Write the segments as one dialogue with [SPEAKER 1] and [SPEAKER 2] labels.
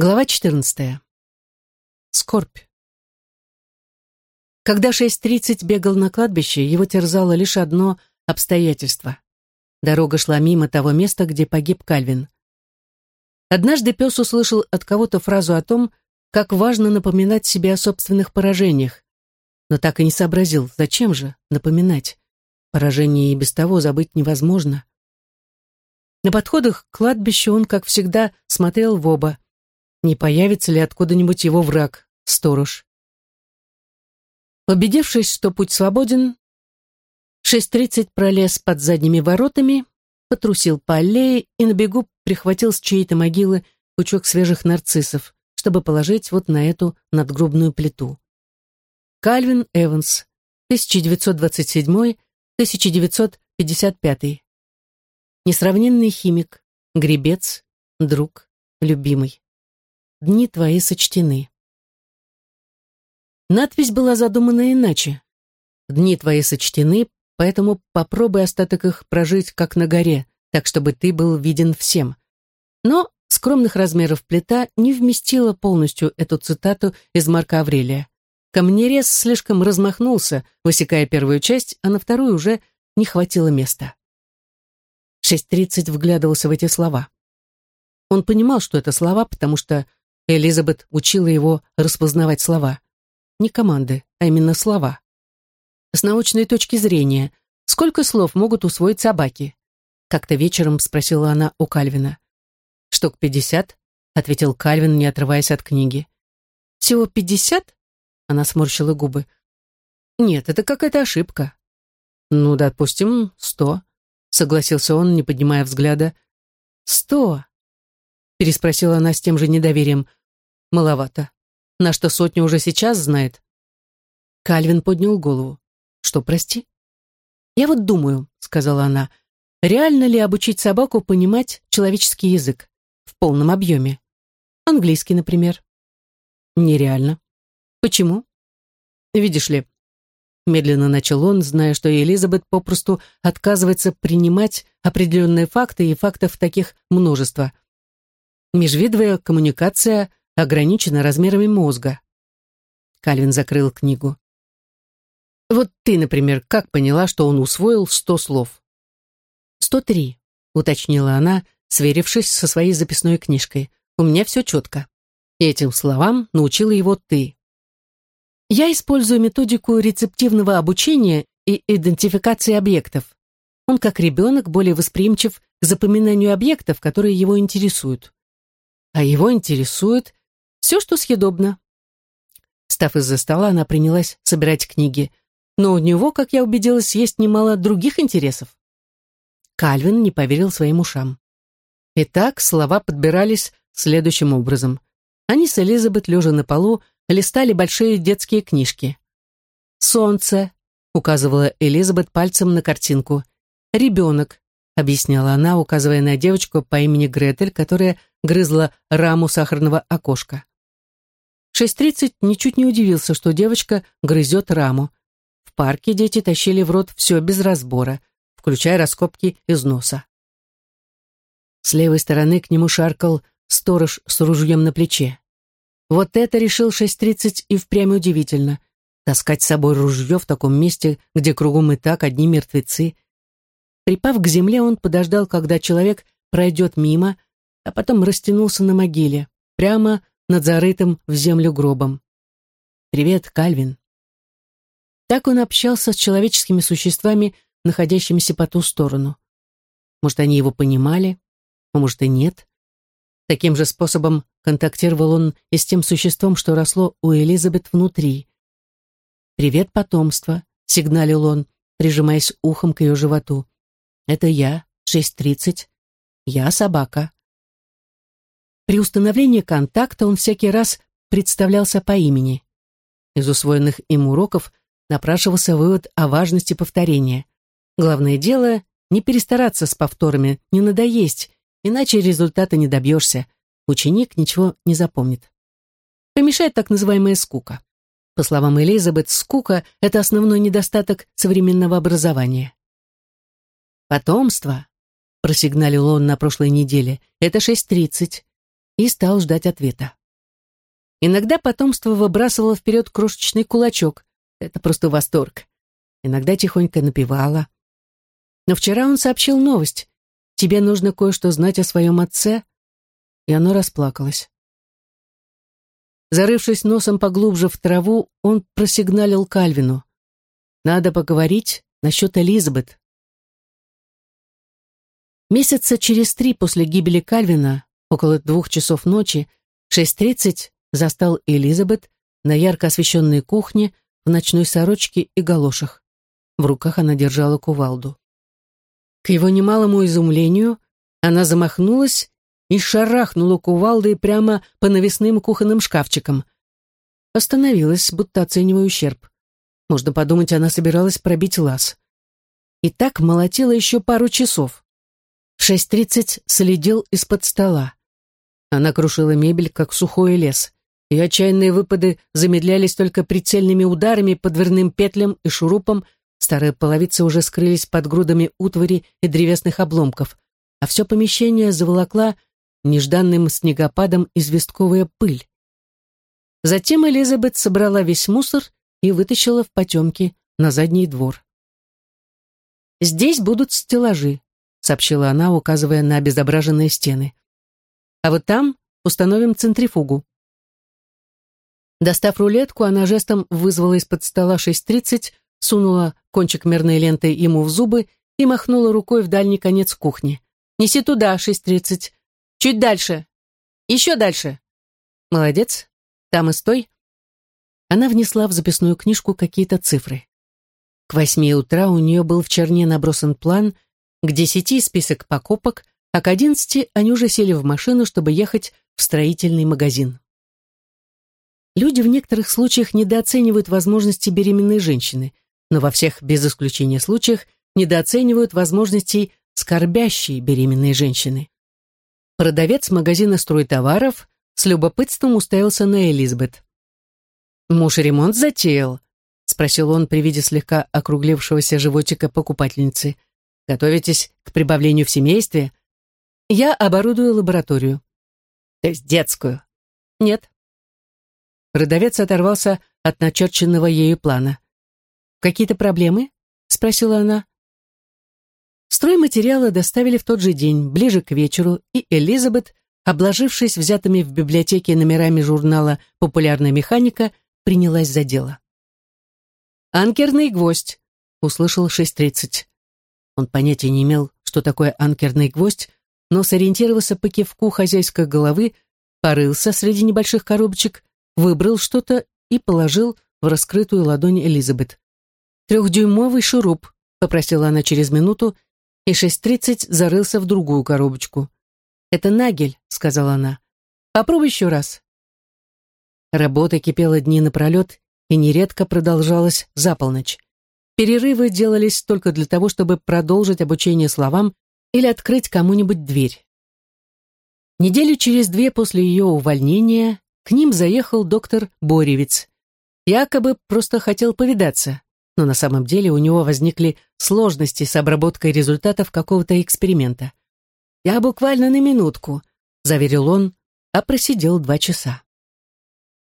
[SPEAKER 1] Глава 14. Скорбь. Когда 6.30 бегал на кладбище, его терзало лишь одно обстоятельство. Дорога шла мимо того места, где погиб Кальвин. Однажды пес услышал от кого-то фразу о том, как важно напоминать себе о собственных поражениях, но так и не сообразил, зачем же напоминать. Поражение и без того забыть невозможно. На подходах к кладбищу он, как всегда, смотрел в оба – не появится ли откуда-нибудь его враг, сторож. Убедившись, что путь свободен, 6.30 пролез под задними воротами, потрусил по аллее и на бегу прихватил с чьей-то могилы пучок свежих нарциссов, чтобы положить вот на эту надгробную плиту. Кальвин Эванс, 1927-1955. Несравненный химик, гребец, друг, любимый дни твои сочтены. Надпись была задумана иначе. Дни твои сочтены, поэтому попробуй остаток их прожить как на горе, так чтобы ты был виден всем. Но скромных размеров плита не вместила полностью эту цитату из Марка Аврелия. Камнерез слишком размахнулся, высекая первую часть, а на вторую уже не хватило места. 6.30 вглядывался в эти слова. Он понимал, что это слова, потому что Элизабет учила его распознавать слова. Не команды, а именно слова. С научной точки зрения, сколько слов могут усвоить собаки? Как-то вечером спросила она у Кальвина. «Штук пятьдесят?» — ответил Кальвин, не отрываясь от книги. «Всего пятьдесят?» — она сморщила губы. «Нет, это какая-то ошибка». «Ну, допустим, сто», — согласился он, не поднимая взгляда. «Сто?» — переспросила она с тем же недоверием. Маловато. На что сотню уже сейчас знает. Кальвин поднял голову. Что, прости? Я вот думаю, сказала она, реально ли обучить собаку понимать человеческий язык в полном объеме? Английский, например. Нереально. Почему? Видишь ли, медленно начал он, зная, что Элизабет попросту отказывается принимать определенные факты, и фактов таких множество. Межвидовая коммуникация ограничена размерами мозга. Кальвин закрыл книгу. Вот ты, например, как поняла, что он усвоил сто слов? Сто три, уточнила она, сверившись со своей записной книжкой. У меня все четко. Этим словам научила его ты. Я использую методику рецептивного обучения и идентификации объектов. Он, как ребенок, более восприимчив к запоминанию объектов, которые его интересуют. А его интересует все, что съедобно. Встав из-за стола, она принялась собирать книги. Но у него, как я убедилась, есть немало других интересов. Кальвин не поверил своим ушам. Итак, слова подбирались следующим образом. Они с Элизабет, лежа на полу, листали большие детские книжки. «Солнце», — указывала Элизабет пальцем на картинку. «Ребенок», — объясняла она, указывая на девочку по имени Гретель, которая грызла раму сахарного окошка. 6.30 ничуть не удивился, что девочка грызет раму. В парке дети тащили в рот все без разбора, включая раскопки из носа. С левой стороны к нему шаркал сторож с ружьем на плече. Вот это решил 6.30 и впрямь удивительно. Таскать с собой ружье в таком месте, где кругом и так одни мертвецы. Припав к земле, он подождал, когда человек пройдет мимо, а потом растянулся на могиле, прямо над зарытым в землю гробом. «Привет, Кальвин». Так он общался с человеческими существами, находящимися по ту сторону. Может, они его понимали, а может и нет. Таким же способом контактировал он и с тем существом, что росло у Элизабет внутри. «Привет, потомство», — сигналил он, прижимаясь ухом к ее животу. «Это я, 6.30. Я собака». При установлении контакта он всякий раз представлялся по имени. Из усвоенных им уроков напрашивался вывод о важности повторения. Главное дело — не перестараться с повторами, не надоесть, иначе результата не добьешься. Ученик ничего не запомнит. Помешает так называемая скука. По словам Элизабет, скука — это основной недостаток современного образования. «Потомство», — просигналил он на прошлой неделе, — «это 6.30. и стал ждать ответа. Иногда потомство выбрасывало вперед крошечный кулачок. Это просто восторг. Иногда тихонько напевала. Но вчера он сообщил новость. «Тебе нужно кое-что знать о своем отце?» И оно расплакалось. Зарывшись носом поглубже в траву, он просигналил Кальвину. «Надо поговорить насчет Элизабет». Месяца через три после гибели Кальвина, около двух часов ночи, 6.30 застал Элизабет на ярко освещенной кухне в ночной сорочке и галошах. В руках она держала кувалду. К его немалому изумлению она замахнулась и шарахнула кувалдой прямо по навесным кухонным шкафчикам. Остановилась, будто оценивая ущерб. Можно подумать, она собиралась пробить лаз. И так молотила еще пару часов. В шесть тридцать следил из-под стола. Она крушила мебель, как сухой лес. Ее отчаянные выпады замедлялись только прицельными ударами по дверным петлям и шурупам, старые половицы уже скрылись под грудами утвари и древесных обломков, а все помещение заволокла нежданным снегопадом известковая пыль. Затем Элизабет собрала весь мусор и вытащила в потемки на задний двор. «Здесь будут стеллажи», сообщила она, указывая на обезображенные стены. «А вот там установим центрифугу». Достав рулетку, она жестом вызвала из-под стола 6.30, сунула кончик мерной ленты ему в зубы и махнула рукой в дальний конец кухни. «Неси туда, 6.30. Чуть дальше. Еще дальше». «Молодец. Там и стой». Она внесла в записную книжку какие-то цифры. К восьми утра у нее был в черне набросан план — к десяти список покупок, а к одиннадцати они уже сели в машину, чтобы ехать в строительный магазин. Люди в некоторых случаях недооценивают возможности беременной женщины, но во всех, без исключения случаях, недооценивают возможностей скорбящей беременной женщины. Продавец магазина стройтоваров с любопытством уставился на Элизабет. «Муж ремонт затеял?» — спросил он при виде слегка округлившегося животика покупательницы. Готовитесь к прибавлению в семействе? Я оборудую лабораторию. То есть детскую? Нет. Продавец оторвался от начерченного ею плана. «Какие-то проблемы?» — спросила она. Стройматериалы доставили в тот же день, ближе к вечеру, и Элизабет, обложившись взятыми в библиотеке номерами журнала «Популярная механика», принялась за дело. «Анкерный гвоздь», — услышал 6.30. Он понятия не имел, что такое анкерный гвоздь, но сориентировался по кивку хозяйской головы, порылся среди небольших коробочек, выбрал что-то и положил в раскрытую ладонь Элизабет. «Трехдюймовый шуруп», — попросила она через минуту, и 6.30 зарылся в другую коробочку. «Это нагель», — сказала она. «Попробуй еще раз». Работа кипела дни напролет и нередко продолжалась за полночь. Перерывы делались только для того, чтобы продолжить обучение словам или открыть кому-нибудь дверь. Неделю через две после ее увольнения к ним заехал доктор Боревец. Якобы просто хотел повидаться, но на самом деле у него возникли сложности с обработкой результатов какого-то эксперимента. «Я буквально на минутку», — заверил он, а просидел два часа.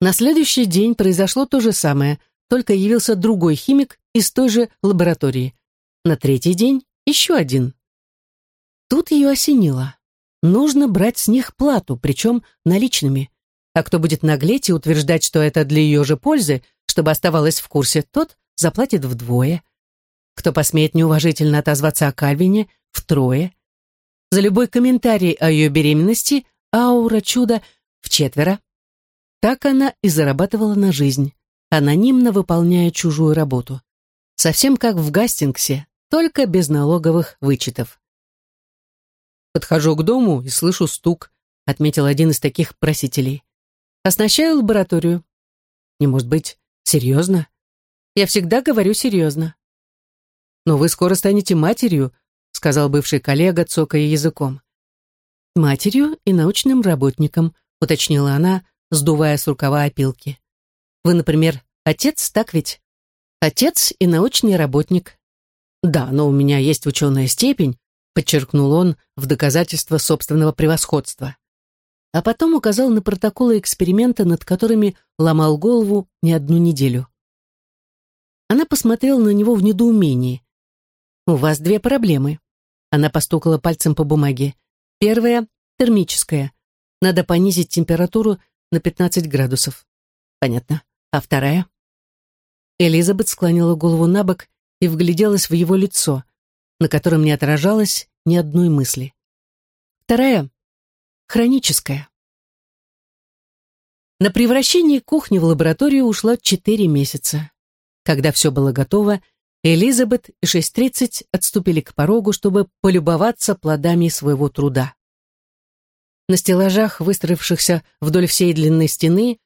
[SPEAKER 1] На следующий день произошло то же самое, только явился другой химик из той же лаборатории. На третий день еще один. Тут ее осенило. Нужно брать с них плату, причем наличными. А кто будет наглеть и утверждать, что это для ее же пользы, чтобы оставалась в курсе, тот заплатит вдвое. Кто посмеет неуважительно отозваться о Кальвине, втрое. За любой комментарий о ее беременности аура чуда в четверо. Так она и зарабатывала на жизнь, анонимно выполняя чужую работу. Совсем как в Гастингсе, только без налоговых вычетов. «Подхожу к дому и слышу стук», — отметил один из таких просителей. «Оснащаю лабораторию». «Не может быть. Серьезно?» «Я всегда говорю серьезно». «Но вы скоро станете матерью», — сказал бывший коллега, цокая языком. «Матерью и научным работником», — уточнила она, сдувая с рукава опилки. «Вы, например, отец, так ведь?» Отец и научный работник. Да, но у меня есть ученая степень, подчеркнул он в доказательство собственного превосходства. а потом указал на протоколы эксперимента, над которыми ломал голову не одну неделю. Она посмотрела на него в недоумении. «У вас две проблемы». Она постукала пальцем по бумаге. «Первая — термическая. Надо понизить температуру на 15 градусов». «Понятно. А вторая?» Элизабет склонила голову на бок и вгляделась в его лицо, на котором не отражалось ни одной мысли. Вторая — хроническая. На превращение кухни в лабораторию ушло четыре месяца. Когда все было готово, Элизабет и 6.30 отступили к порогу, чтобы полюбоваться плодами своего труда. На стеллажах, выстроившихся вдоль всей длины стены,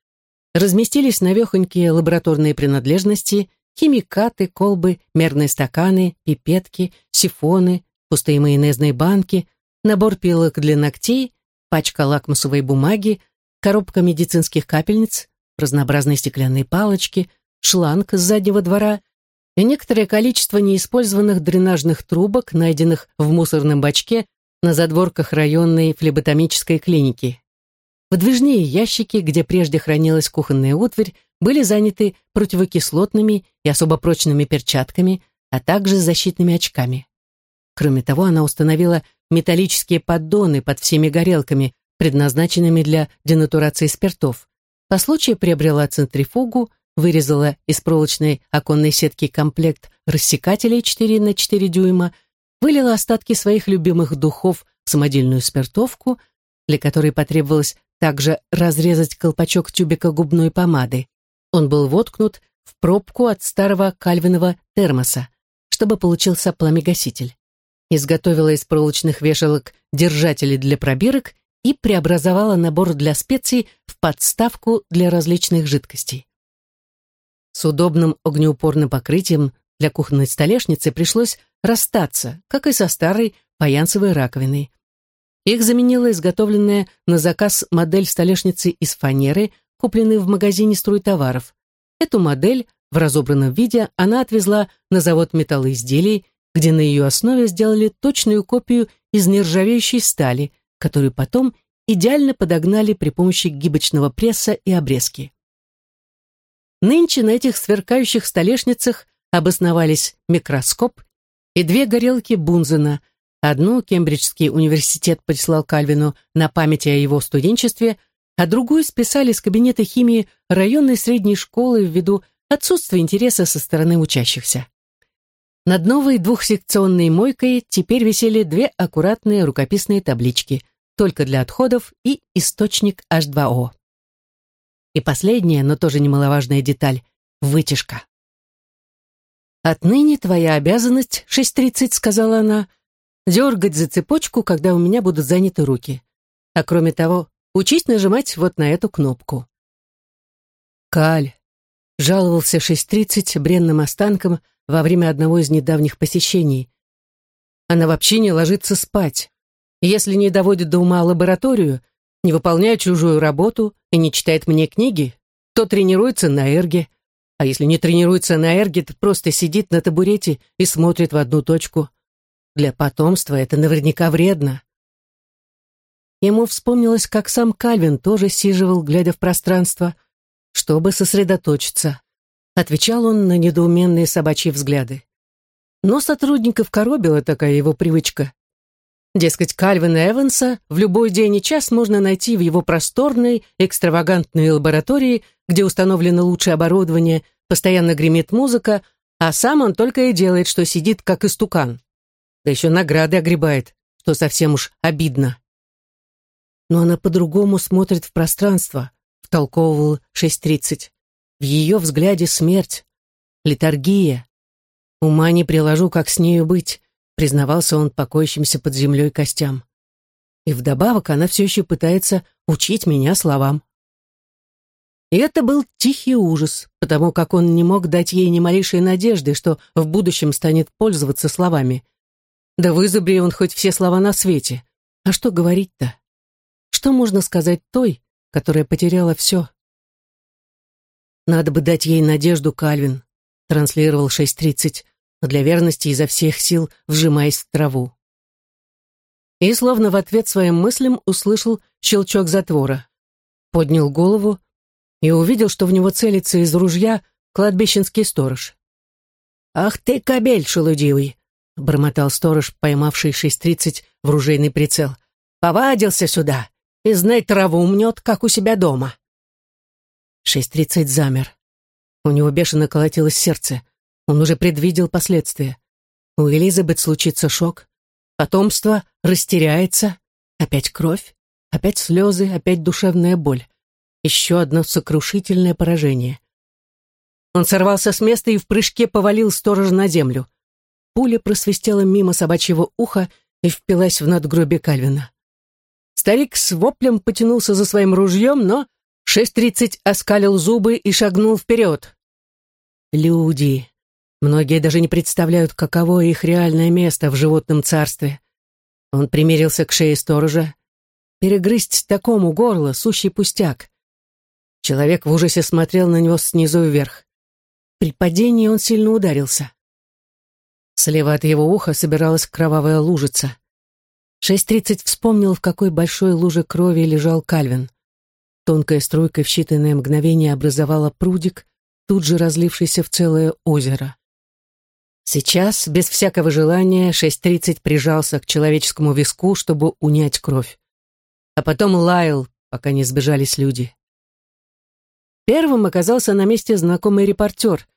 [SPEAKER 1] разместились навехонькие лабораторные принадлежности, химикаты, колбы, мерные стаканы, пипетки, сифоны, пустые майонезные банки, набор пилок для ногтей, пачка лакмусовой бумаги, коробка медицинских капельниц, разнообразные стеклянные палочки, шланг с заднего двора и некоторое количество неиспользованных дренажных трубок, найденных в мусорном бачке на задворках районной флеботомической клиники. Выдвижные ящики, где прежде хранилась кухонная утварь, были заняты противокислотными и особо прочными перчатками, а также защитными очками. Кроме того, она установила металлические поддоны под всеми горелками, предназначенными для денатурации спиртов. По случаю приобрела центрифугу, вырезала из проволочной оконной сетки комплект рассекателей 4 на 4 дюйма, вылила остатки своих любимых духов в самодельную спиртовку, для которой потребовалось также разрезать колпачок тюбика губной помады. Он был воткнут в пробку от старого кальвинового термоса, чтобы получился пламегаситель. Изготовила из проволочных вешалок держатели для пробирок и преобразовала набор для специй в подставку для различных жидкостей. С удобным огнеупорным покрытием для кухонной столешницы пришлось расстаться, как и со старой фаянсовой раковиной. Их заменила изготовленная на заказ модель столешницы из фанеры, купленной в магазине струйтоваров. Эту модель в разобранном виде она отвезла на завод металлоизделий, где на ее основе сделали точную копию из нержавеющей стали, которую потом идеально подогнали при помощи гибочного пресса и обрезки. Нынче на этих сверкающих столешницах обосновались микроскоп и две горелки Бунзена – Одну Кембриджский университет прислал Кальвину на память о его студенчестве, а другую списали с кабинета химии районной средней школы ввиду отсутствия интереса со стороны учащихся. Над новой двухсекционной мойкой теперь висели две аккуратные рукописные таблички «Только для отходов» и «Источник H2O». И последняя, но тоже немаловажная деталь – вытяжка. «Отныне твоя обязанность, 6.30», — сказала она, дергать за цепочку, когда у меня будут заняты руки. А кроме того, учись нажимать вот на эту кнопку. Каль жаловался 6.30 бренным останкам во время одного из недавних посещений. Она вообще не ложится спать. Если не доводит до ума лабораторию, не выполняет чужую работу и не читает мне книги, то тренируется на эрге. А если не тренируется на эрге, то просто сидит на табурете и смотрит в одну точку. Для потомства это наверняка вредно. Ему вспомнилось, как сам Кальвин тоже сиживал, глядя в пространство, чтобы сосредоточиться. Отвечал он на недоуменные собачьи взгляды. Но сотрудников коробила такая его привычка. Дескать, Кальвина Эванса в любой день и час можно найти в его просторной, экстравагантной лаборатории, где установлено лучшее оборудование, постоянно гремит музыка, а сам он только и делает, что сидит как истукан да еще награды огребает, что совсем уж обидно. Но она по-другому смотрит в пространство, втолковывал 6.30. В ее взгляде смерть, литургия. Ума не приложу, как с нею быть, признавался он покоящимся под землей костям. И вдобавок она все еще пытается учить меня словам. И это был тихий ужас, потому как он не мог дать ей ни малейшей надежды, что в будущем станет пользоваться словами. Да вызубри он хоть все слова на свете. А что говорить-то? Что можно сказать той, которая потеряла все? Надо бы дать ей надежду, Кальвин, транслировал 6.30, но для верности изо всех сил вжимаясь в траву. и, словно в ответ своим мыслям, услышал щелчок затвора. Поднял голову и увидел, что в него целится из ружья кладбищенский сторож. «Ах ты, кобель шелудивый!» — бормотал сторож, поймавший 6.30 в ружейный прицел. «Повадился сюда и, знай, траву мнет, как у себя дома». 6.30 замер. У него бешено колотилось сердце. Он уже предвидел последствия. У Элизабет случится шок. Потомство растеряется. Опять кровь. Опять слезы. Опять душевная боль. Еще одно сокрушительное поражение. Он сорвался с места и в прыжке повалил сторожа на землю. Пуля просвистела мимо собачьего уха и впилась в надгробие Кальвина. Старик с воплем потянулся за своим ружьем, но 6.30 оскалил зубы и шагнул вперед. Люди. Многие даже не представляют, каково их реальное место в животном царстве. Он примерился к шее сторожа. Перегрызть такому горло — сущий пустяк. Человек в ужасе смотрел на него снизу вверх. При падении он сильно ударился. Слева от его уха собиралась кровавая лужица. 6.30 вспомнил, в какой большой луже крови лежал Кальвин. Тонкая струйка в считанное мгновение образовала прудик, тут же разлившийся в целое озеро. Сейчас, без всякого желания, 6.30 прижался к человеческому виску, чтобы унять кровь. А потом лаял, пока не сбежались люди. Первым оказался на месте знакомый репортер,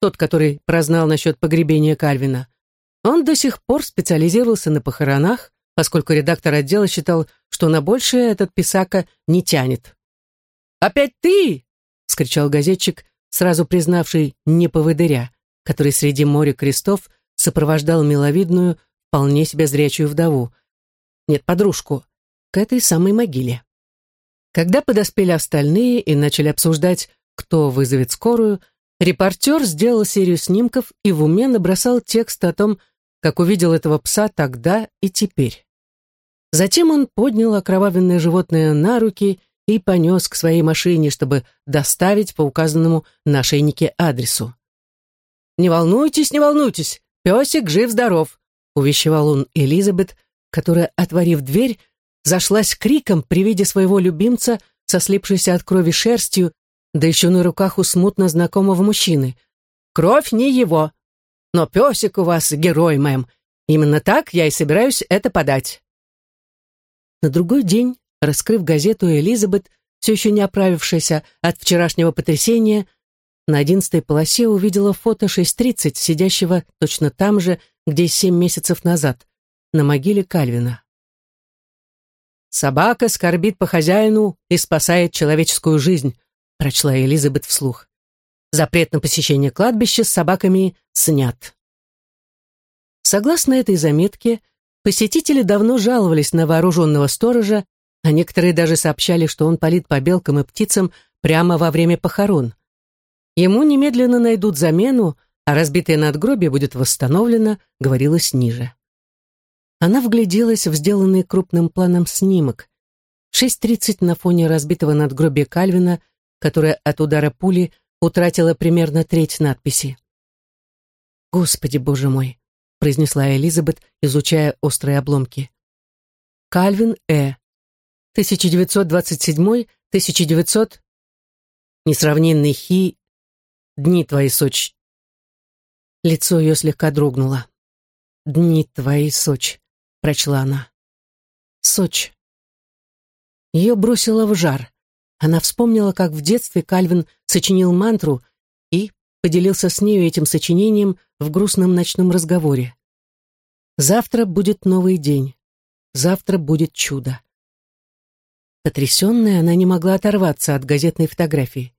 [SPEAKER 1] тот, который прознал насчет погребения Кальвина. Он до сих пор специализировался на похоронах, поскольку редактор отдела считал, что на большее этот писака не тянет. «Опять ты!» — скричал газетчик, сразу признавший не поводыря, который среди моря крестов сопровождал миловидную, вполне себе зрячую вдову. Нет, подружку, к этой самой могиле. Когда подоспели остальные и начали обсуждать, кто вызовет скорую, репортер сделал серию снимков и в уме набросал текст о том, как увидел этого пса тогда и теперь. Затем он поднял окровавленное животное на руки и понес к своей машине, чтобы доставить по указанному на ошейнике адресу. «Не волнуйтесь, не волнуйтесь, песик жив-здоров», увещевал он Элизабет, которая, отворив дверь, зашлась криком при виде своего любимца со слипшейся от крови шерстью, да еще на руках у смутно знакомого мужчины. «Кровь не его, но песик у вас герой, мэм. Именно так я и собираюсь это подать». На другой день, раскрыв газету, Элизабет, все еще не оправившаяся от вчерашнего потрясения, на одиннадцатой полосе увидела фото 6.30, сидящего точно там же, где семь месяцев назад, на могиле Кальвина. «Собака скорбит по хозяину и спасает человеческую жизнь», прочла Элизабет вслух. «Запрет на посещение кладбища с собаками снят». Согласно этой заметке, посетители давно жаловались на вооруженного сторожа, а некоторые даже сообщали, что он палит по белкам и птицам прямо во время похорон. Ему немедленно найдут замену, а разбитое надгробие будет восстановлено, говорилось ниже. Она вгляделась в сделанный крупным планом снимок. 6.30 на фоне разбитого надгробия Кальвина, которое от удара пули утратило примерно треть надписи. «Господи, боже мой!» — произнесла Элизабет, изучая острые обломки. «Кальвин Э. 1927-1900... Несравненный Хи... Дни твои, Соч...» Лицо ее слегка дрогнуло. «Дни твои, Сочь прочла она. Сочь. Ее бросило в жар. Она вспомнила, как в детстве Кальвин сочинил мантру поделился с нею этим сочинением в грустном ночном разговоре. Завтра будет новый день. Завтра будет чудо. Потрясенная, она не могла оторваться от газетной фотографии.